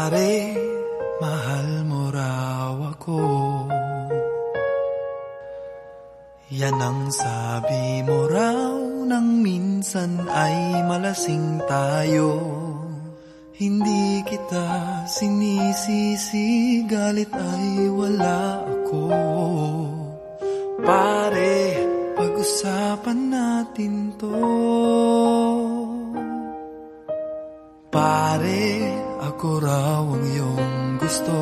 pare, mahal mo raw ako. Yan ang sabi mo raw nang minsan ay malasing tayo. Hindi kita sinisisi, galit ay wala ako. Pare, pag-usapan natin to. Pare, ako raw ang iyong gusto.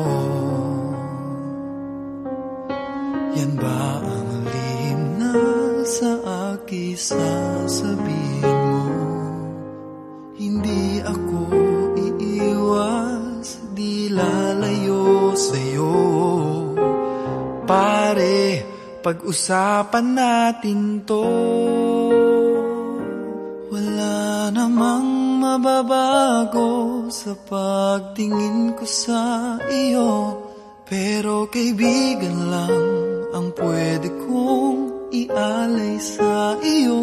Yan ba ang lihim na sa akin sasabihin mo? Hindi ako iiwas, di lalayo sa'yo. Pare, pag-usapan natin to. Wala namang mababago sa pagtingin ko sa iyo. Pero kaibigan lang ang pwede kong ialay sa iyo.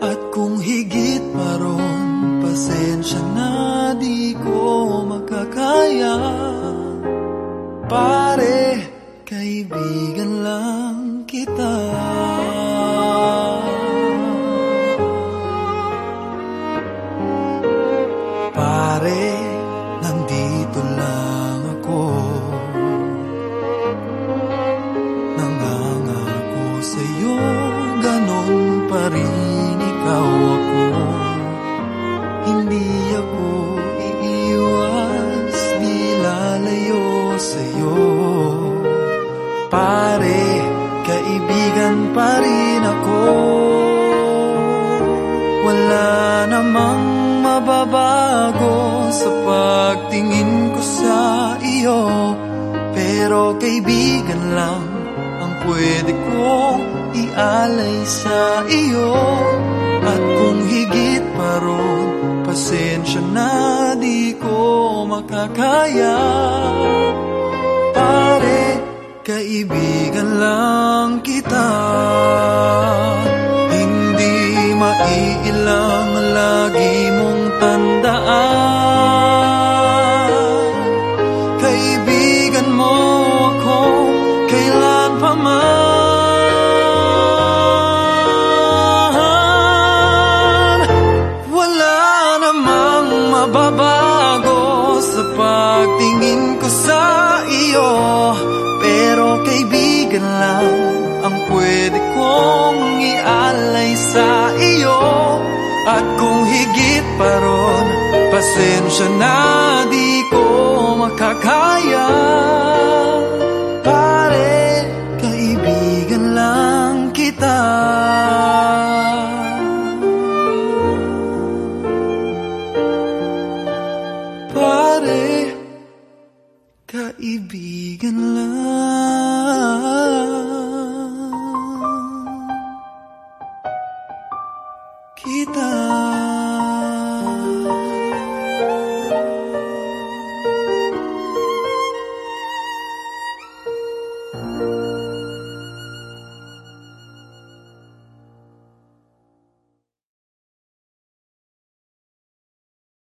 At kung higit pa ron, pasensya na di ko makakaya. Pare, kaibigan lang kita ako. Hindi ako iiwas, di lalayo sa'yo. Pare, kaibigan pa ako. Wala namang mababago sa pagtingin ko sa iyo. Pero kaibigan lang ang pwede kong ialay sa iyo makakaya. Pare, kaibigan lang kita. Hindi maiilang lagi mong tandaan. Kaibigan mo ako kailan pa man At kung higit pa ron, pasensya na di ko makakaya. Pare, kaibigan lang kita. Pare, kaibigan lang